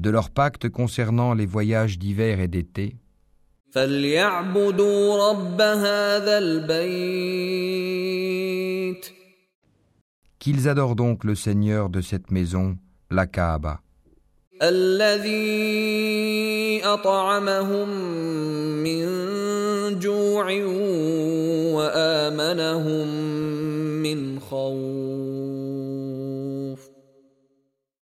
de leur pacte concernant les voyages d'hiver et d'été. Qu'ils adorent donc le Seigneur de cette maison, la Kaaba.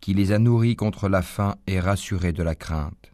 Qui les a nourris contre la faim et rassurés de la crainte.